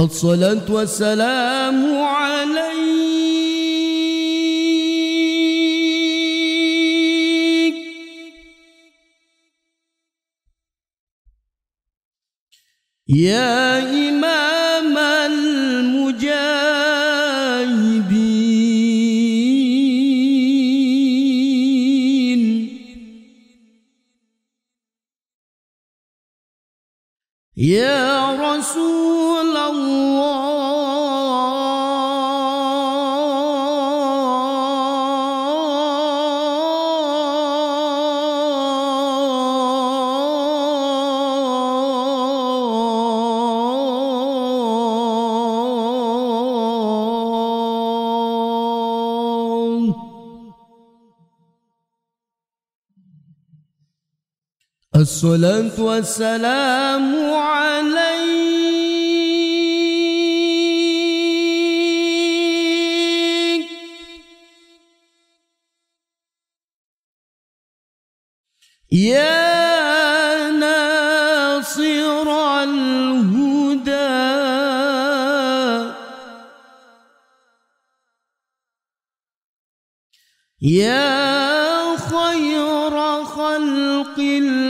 الصلاة والسلام عليك. يا إمام المجاهدين. يا رسول الصلاة والسلام عليك. يا ناصر الهدى. يا خير خلق الله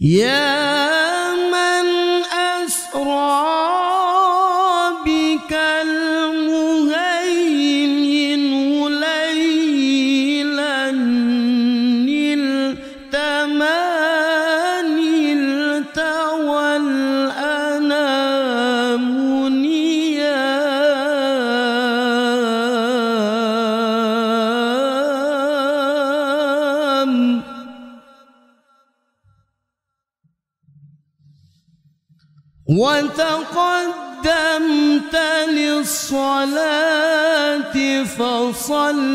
يا وتقدمت للصلاة فصلى.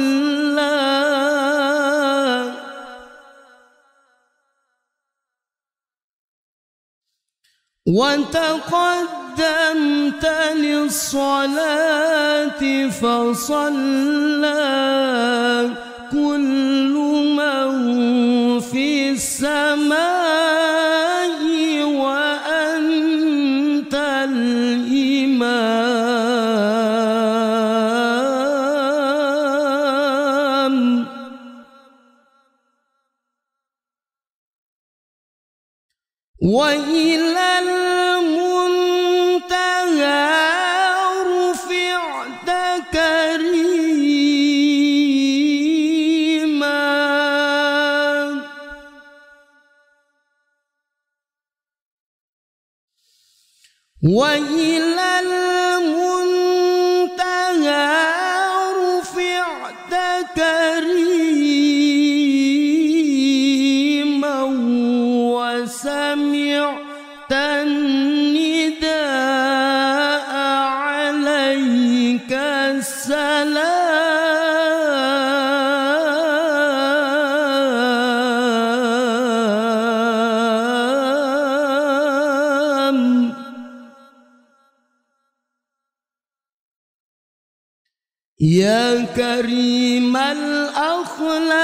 وتقدمت للصلاة فصلى. كل من في السماء وإلى المنتهى رفعت كريما. وإلى يا كريم الأخلاق.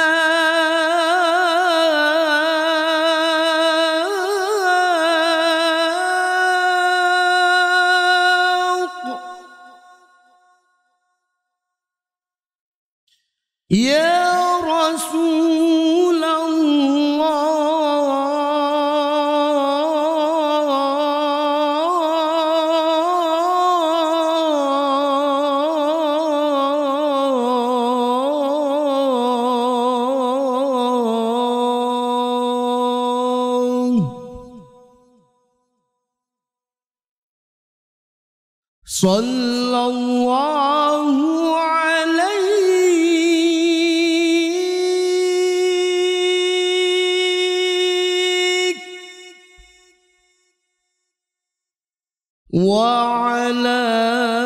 يا رسول صلى الله عليك. وعلى